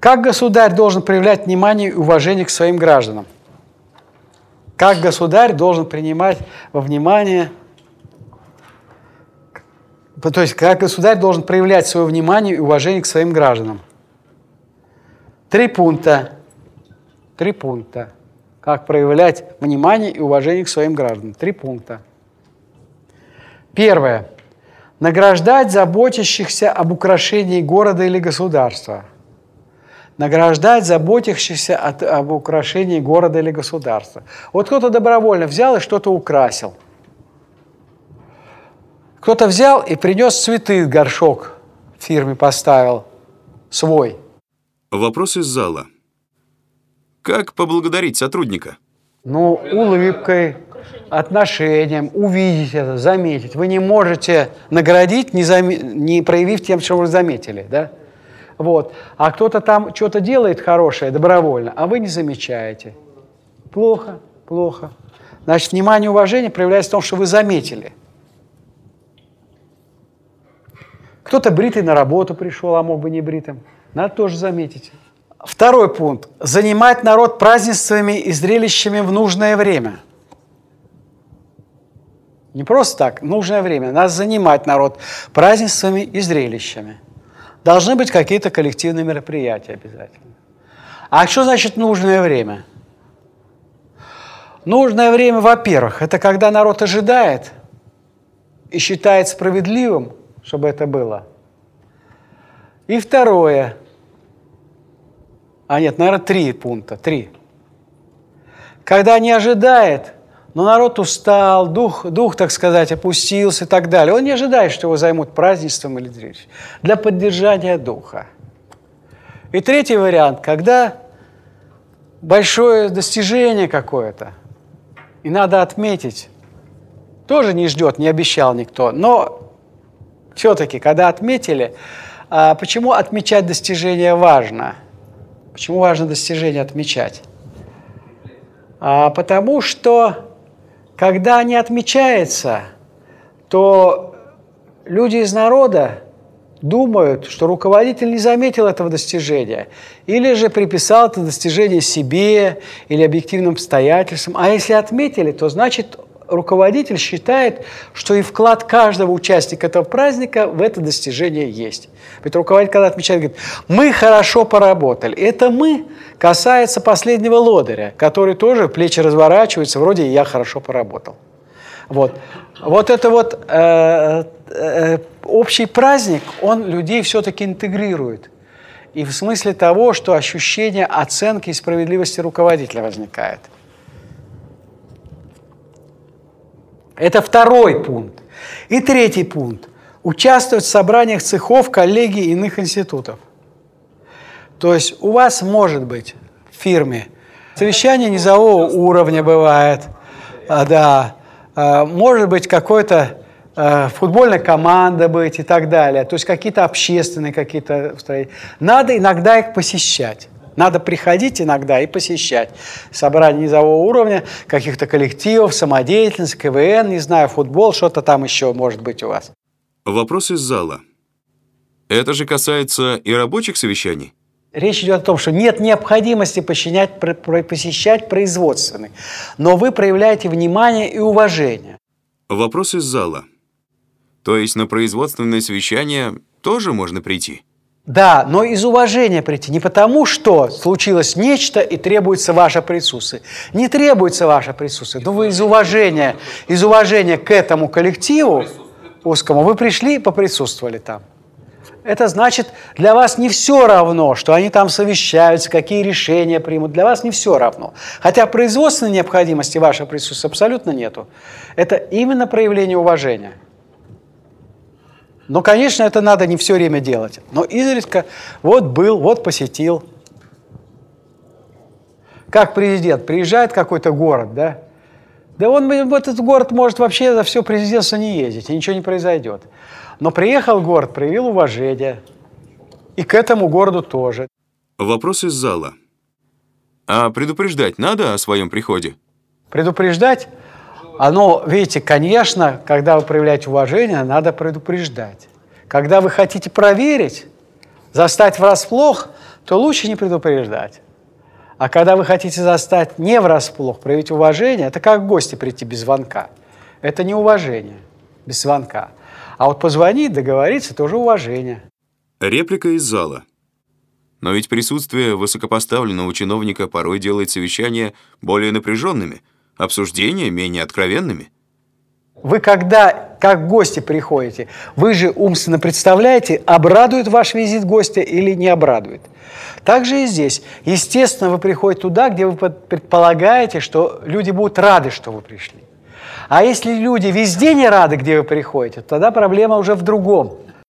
Как государь должен проявлять внимание и уважение к своим гражданам? Как государь должен принимать во внимание, то есть как государь должен проявлять свое внимание и уважение к своим гражданам? Три пункта. Три пункта. Как проявлять внимание и уважение к своим гражданам. Три пункта. Первое. Награждать заботящихся об украшении города или государства. Награждать заботящихся от, об украшении города или государства. Вот кто-то добровольно взял и что-то украсил. Кто-то взял и принес цветы, горшок в фирме поставил свой. Вопрос из зала. Как поблагодарить сотрудника? Ну, улыбкой, отношением, увидеть это, заметить. Вы не можете наградить, не, зам... не проявив тем, что вы заметили, да? Вот. А кто-то там что-то делает хорошее добровольно, а вы не замечаете. Плохо, плохо. Значит, внимание и уважение проявляется в том, что вы заметили. Кто-то бритый на работу пришел, а мог бы не бритым. Надо тоже заметить. Второй пункт. Занимать народ празднествами и зрелищами в нужное время. Не просто так, нужное время. Надо занимать народ празднествами и зрелищами. Должны быть какие-то коллективные мероприятия обязательно. А что значит нужное время? Нужное время, во-первых, это когда народ ожидает и считает справедливым, чтобы это было. И второе – а нет, наверное, три пункта, три. Когда не ожидает, но народ устал, дух, дух, так сказать, опустился и так далее. Он не ожидает, что его займут празднеством или зрелищем. Для поддержания духа. И третий вариант, когда большое достижение какое-то, и надо отметить, тоже не ждет, не обещал никто, но все-таки, когда отметили, а почему отмечать достижение важно – Почему важно достижение отмечать? А, потому что, когда не отмечается, то люди из народа думают, что руководитель не заметил этого достижения, или же приписал это достижение себе или объективным обстоятельствам. А если отметили, то значит руководитель считает, что и вклад каждого участника этого праздника в это достижение есть. Ведь руководитель, когда отмечает, говорит, мы хорошо поработали. Это «мы» касается последнего лодыря, который тоже плечи разворачиваются, вроде «я хорошо поработал». Вот, вот это вот э, э, общий праздник, он людей все-таки интегрирует. И в смысле того, что ощущение оценки и справедливости руководителя возникает – Это второй пункт. И третий пункт. Участвовать в собраниях цехов, коллегий иных институтов. То есть у вас может быть в фирме совещание низового уровня бывает, а, да, а, может быть какой-то а, футбольная команда быть и так далее. То есть какие-то общественные какие-то Надо иногда их посещать. Надо приходить иногда и посещать собрания низового уровня, каких-то коллективов, самодеятельность, КВН, не знаю, футбол, что-то там еще может быть у вас. Вопрос из зала. Это же касается и рабочих совещаний? Речь идет о том, что нет необходимости посещать, посещать производственный, но вы проявляете внимание и уважение. Вопрос из зала. То есть на производственное совещание тоже можно прийти? Да, но из уважения прийти. Не потому, что случилось нечто и требуется ваше присутствие. Не требуется ваше присутствие, но вы из уважения, из уважения к этому коллективу узкому, вы пришли и поприсутствовали там. Это значит, для вас не все равно, что они там совещаются, какие решения примут. Для вас не все равно. Хотя производственной необходимости вашего присутствия абсолютно нету. Это именно проявление уважения. Но, конечно, это надо не все время делать. Но изредка вот был, вот посетил. Как президент приезжает в какой-то город, да? Да он в этот город может вообще за все президентство не ездить, и ничего не произойдет. Но приехал в город, проявил уважение. И к этому городу тоже. Вопрос из зала. А предупреждать надо о своем приходе? Предупреждать? Оно, видите, конечно, когда вы проявляете уважение, надо предупреждать. Когда вы хотите проверить, застать врасплох, то лучше не предупреждать. А когда вы хотите застать не врасплох, проявить уважение, это как гости прийти без звонка. Это не уважение, без звонка. А вот позвонить, договориться – это уже уважение. Реплика из зала. Но ведь присутствие высокопоставленного чиновника порой делает совещания более напряженными, обсуждения менее откровенными. Вы когда как гости приходите, вы же умственно представляете, обрадует ваш визит гостя или не обрадует. Так же и здесь. Естественно, вы приходите туда, где вы предполагаете, что люди будут рады, что вы пришли. А если люди везде не рады, где вы приходите, тогда проблема уже в другом –